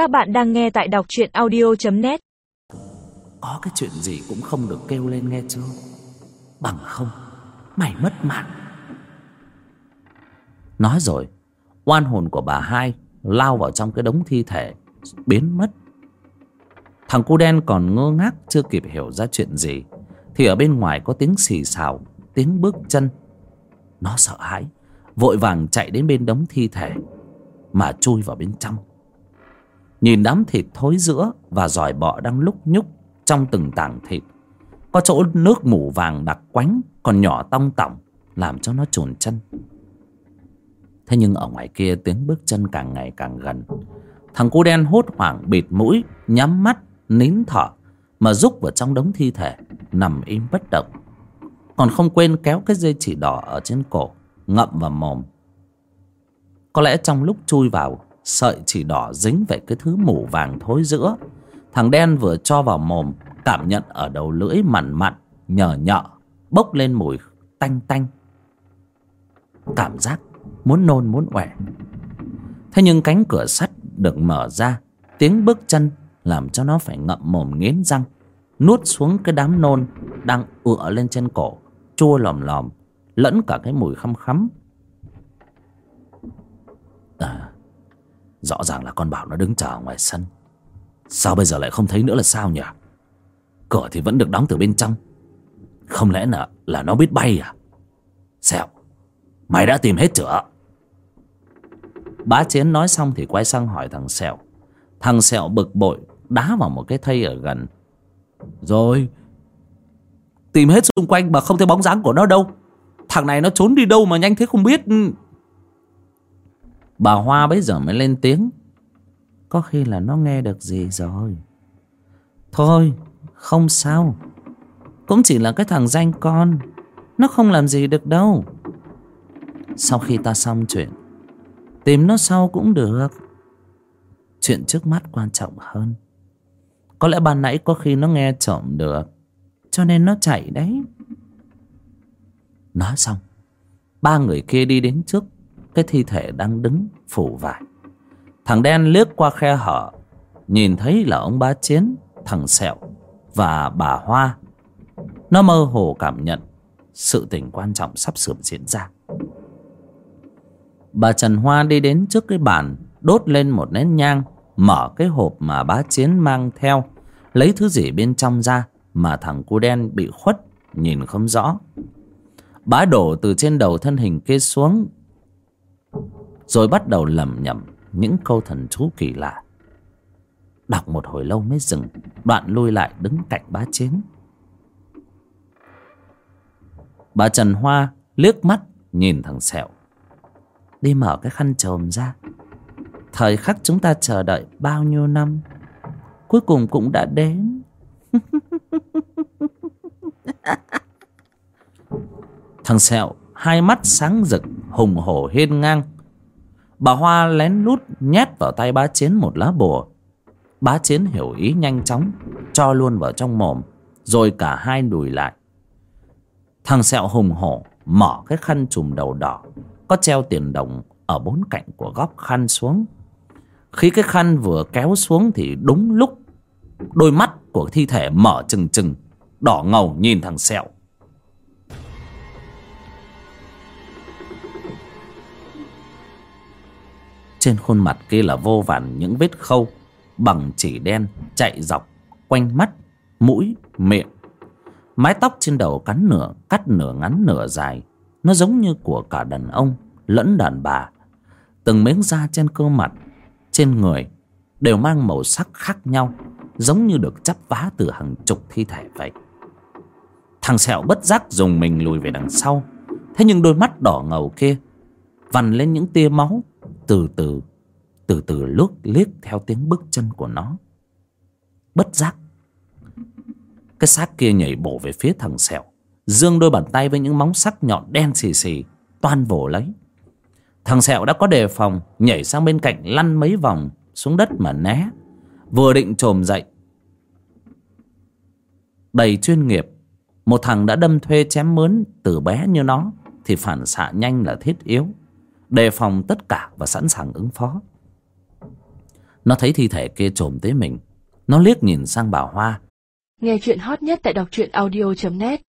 Các bạn đang nghe tại đọc truyện audio.net Có cái chuyện gì cũng không được kêu lên nghe chưa Bằng không, Mày mất mạng. Nói rồi, Oan hồn của bà hai Lao vào trong cái đống thi thể, Biến mất. Thằng cu đen còn ngơ ngác Chưa kịp hiểu ra chuyện gì, Thì ở bên ngoài có tiếng xì xào, Tiếng bước chân. Nó sợ hãi, Vội vàng chạy đến bên đống thi thể Mà chui vào bên trong. Nhìn đám thịt thối giữa Và giỏi bọ đang lúc nhúc Trong từng tảng thịt. Có chỗ nước mủ vàng đặc quánh, Còn nhỏ tong tỏng, Làm cho nó trồn chân. Thế nhưng ở ngoài kia tiếng bước chân càng ngày càng gần. Thằng cu đen hốt hoảng, bịt mũi, Nhắm mắt, nín thở, Mà rúc vào trong đống thi thể, Nằm im bất động. Còn không quên kéo cái dây chỉ đỏ ở trên cổ, Ngậm vào mồm. Có lẽ trong lúc chui vào Sợi chỉ đỏ dính về cái thứ mủ vàng thối giữa. Thằng đen vừa cho vào mồm, Cảm nhận ở đầu lưỡi mặn mặn, Nhờ nhợ, Bốc lên mùi tanh tanh. Cảm giác muốn nôn muốn ọe thế nhưng cánh cửa sắt được mở ra, tiếng bước chân làm cho nó phải ngậm mồm nghiến răng, nuốt xuống cái đám nôn đang ựa lên trên cổ, chua lòm lòm, lẫn cả cái mùi khăm khắm à, rõ ràng là con bảo nó đứng chờ ngoài sân. Sao bây giờ lại không thấy nữa là sao nhỉ? Cửa thì vẫn được đóng từ bên trong. Không lẽ là là nó biết bay à? Sẹo Mày đã tìm hết chưa? Bá Chiến nói xong thì quay sang hỏi thằng Sẹo Thằng Sẹo bực bội, Đá vào một cái thây ở gần. Rồi, Tìm hết xung quanh mà không thấy bóng dáng của nó đâu. Thằng này nó trốn đi đâu mà nhanh thế không biết. Bà Hoa bấy giờ mới lên tiếng. Có khi là nó nghe được gì rồi. Thôi, Không sao. Cũng chỉ là cái thằng danh con. Nó không làm gì được đâu. Sau khi ta xong chuyện, Tìm nó sau cũng được. Chuyện trước mắt quan trọng hơn. Có lẽ ban nãy có khi nó nghe trộm được, Cho nên nó chạy đấy. Nói xong, Ba người kia đi đến trước. Cái thi thể đang đứng phủ vải. Thằng đen liếc qua khe hở, Nhìn thấy là ông bá chiến, Thằng sẹo Và bà Hoa. Nó mơ hồ cảm nhận Sự tình quan trọng sắp sửa diễn ra. Bà Trần Hoa đi đến trước cái bàn, Đốt lên một nén nhang, Mở cái hộp mà bá chiến mang theo, Lấy thứ gì bên trong ra Mà thằng cu đen bị khuất, Nhìn không rõ. Bá đổ từ trên đầu thân hình kia xuống rồi bắt đầu lẩm nhẩm Những câu thần chú kỳ lạ. Đọc một hồi lâu mới dừng, Đoạn lui lại đứng cạnh bá chiến. Bà Trần Hoa liếc mắt nhìn thằng Sẹo. Đi mở cái khăn chồm ra. Thời khắc chúng ta chờ đợi bao nhiêu năm, Cuối cùng cũng đã đến. Thằng Sẹo hai mắt sáng rực, Hùng hổ hiên ngang. Bà Hoa lén lút nhét vào tay bá chiến một lá bùa. Bá chiến hiểu ý nhanh chóng, Cho luôn vào trong mồm, Rồi cả hai đùi lại. Thằng Sẹo hùng hổ Mở cái khăn trùm đầu đỏ, Có treo tiền đồng Ở bốn cạnh của góc khăn xuống. Khi cái khăn vừa kéo xuống Thì đúng lúc Đôi mắt của thi thể mở trừng trừng, Đỏ ngầu nhìn thằng Sẹo. Trên khuôn mặt kia là vô vàn những vết khâu Bằng chỉ đen chạy dọc Quanh mắt, mũi, miệng. Mái tóc trên đầu cắn nửa Cắt nửa ngắn nửa dài. Nó giống như của cả đàn ông Lẫn đàn bà. Từng miếng da trên cơ mặt Trên người Đều mang màu sắc khác nhau Giống như được chắp vá từ hàng chục thi thể vậy. Thằng sẹo bất giác dùng mình lùi về đằng sau. Thế nhưng đôi mắt đỏ ngầu kia Vằn lên những tia máu từ từ Từ từ lướt liếc theo tiếng bước chân của nó. Bất giác, Cái xác kia nhảy bổ về phía thằng sẹo, Dương đôi bàn tay với những móng sắc nhọn đen xì xì, Toan vồ lấy. Thằng sẹo đã có đề phòng, Nhảy sang bên cạnh lăn mấy vòng Xuống đất mà né, Vừa định trồm dậy. Đầy chuyên nghiệp, Một thằng đã đâm thuê chém mướn Từ bé như nó Thì phản xạ nhanh là thiết yếu. Đề phòng tất cả và sẵn sàng ứng phó. Nó thấy thi thể kia trồm tới mình. Nó liếc nhìn sang bà Hoa. Nghe chuyện hot nhất tại đọc truyện audio.net